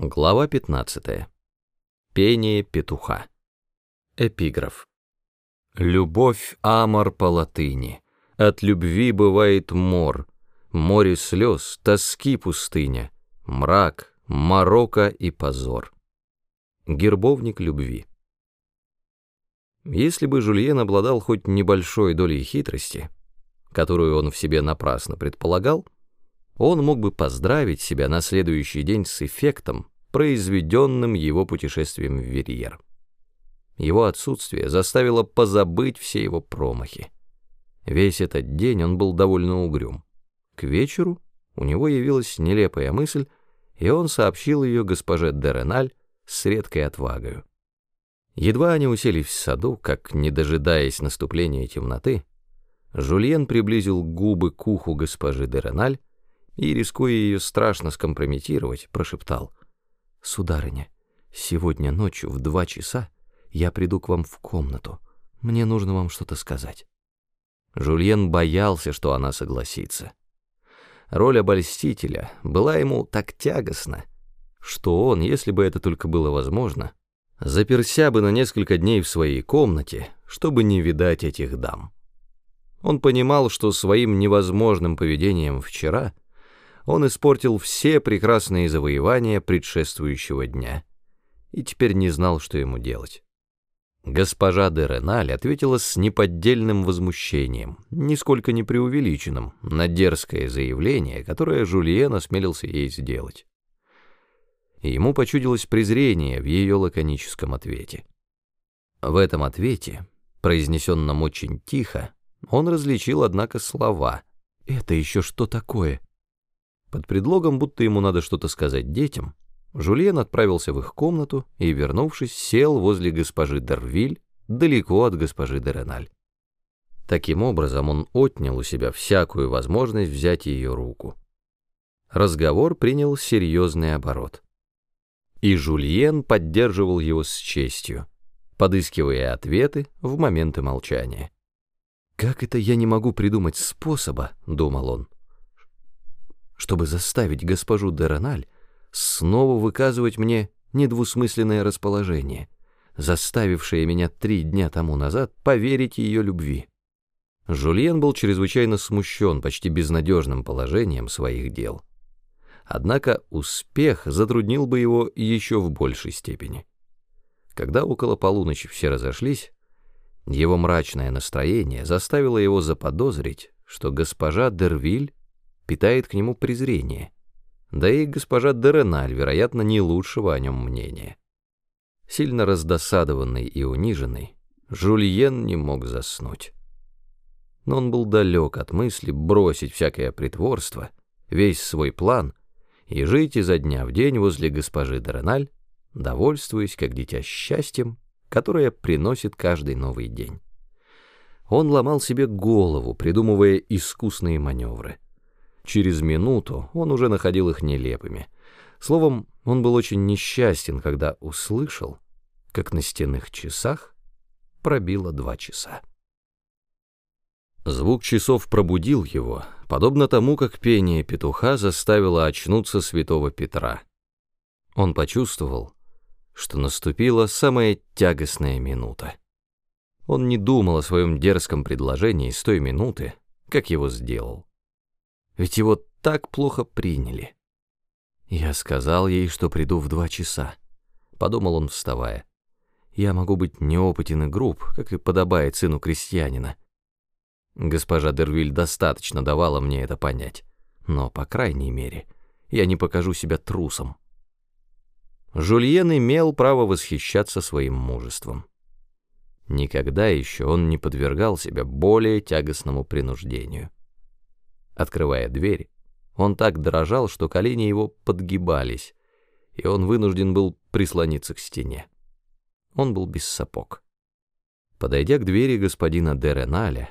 Глава 15. Пение петуха. Эпиграф. Любовь амор по латыни. От любви бывает мор. Море слез, тоски пустыня. Мрак, морока и позор. Гербовник любви. Если бы Жульен обладал хоть небольшой долей хитрости, которую он в себе напрасно предполагал, он мог бы поздравить себя на следующий день с эффектом, произведенным его путешествием в Верьер. Его отсутствие заставило позабыть все его промахи. Весь этот день он был довольно угрюм. К вечеру у него явилась нелепая мысль, и он сообщил ее госпоже Дереналь с редкой отвагою. Едва они уселись в саду, как, не дожидаясь наступления темноты, Жульен приблизил губы к уху госпожи Дереналь и, рискуя ее страшно скомпрометировать, прошептал «Сударыня, сегодня ночью в два часа я приду к вам в комнату. Мне нужно вам что-то сказать». Жульен боялся, что она согласится. Роль обольстителя была ему так тягостна, что он, если бы это только было возможно, заперся бы на несколько дней в своей комнате, чтобы не видать этих дам. Он понимал, что своим невозможным поведением вчера — он испортил все прекрасные завоевания предшествующего дня и теперь не знал, что ему делать. Госпожа де Реналь ответила с неподдельным возмущением, нисколько не преувеличенным, на дерзкое заявление, которое Жульен осмелился ей сделать. ему почудилось презрение в ее лаконическом ответе. В этом ответе, произнесенном очень тихо, он различил, однако, слова «Это еще что такое?» Под предлогом, будто ему надо что-то сказать детям, Жульен отправился в их комнату и, вернувшись, сел возле госпожи Дервиль, далеко от госпожи Дереналь. Таким образом, он отнял у себя всякую возможность взять ее руку. Разговор принял серьезный оборот. И Жульен поддерживал его с честью, подыскивая ответы в моменты молчания. «Как это я не могу придумать способа?» — думал он чтобы заставить госпожу Дерональ снова выказывать мне недвусмысленное расположение, заставившее меня три дня тому назад поверить ее любви. Жульен был чрезвычайно смущен почти безнадежным положением своих дел. Однако успех затруднил бы его еще в большей степени. Когда около полуночи все разошлись, его мрачное настроение заставило его заподозрить, что госпожа Дервиль питает к нему презрение. Да и госпожа Дереналь, вероятно, не лучшего о нем мнения. Сильно раздосадованный и униженный, Жульен не мог заснуть. Но он был далек от мысли бросить всякое притворство, весь свой план и жить изо дня в день возле госпожи Дереналь, довольствуясь, как дитя, счастьем, которое приносит каждый новый день. Он ломал себе голову, придумывая искусные маневры — Через минуту он уже находил их нелепыми. Словом, он был очень несчастен, когда услышал, как на стенных часах пробило два часа. Звук часов пробудил его, подобно тому, как пение петуха заставило очнуться святого Петра. Он почувствовал, что наступила самая тягостная минута. Он не думал о своем дерзком предложении с той минуты, как его сделал. Ведь его так плохо приняли. Я сказал ей, что приду в два часа. Подумал он, вставая. Я могу быть неопытен и груб, как и подобает сыну крестьянина. Госпожа Дервиль достаточно давала мне это понять. Но, по крайней мере, я не покажу себя трусом. Жульен имел право восхищаться своим мужеством. Никогда еще он не подвергал себя более тягостному принуждению. Открывая дверь, он так дрожал, что колени его подгибались, и он вынужден был прислониться к стене. Он был без сапог. Подойдя к двери господина Дереналя,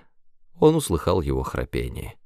он услыхал его храпение.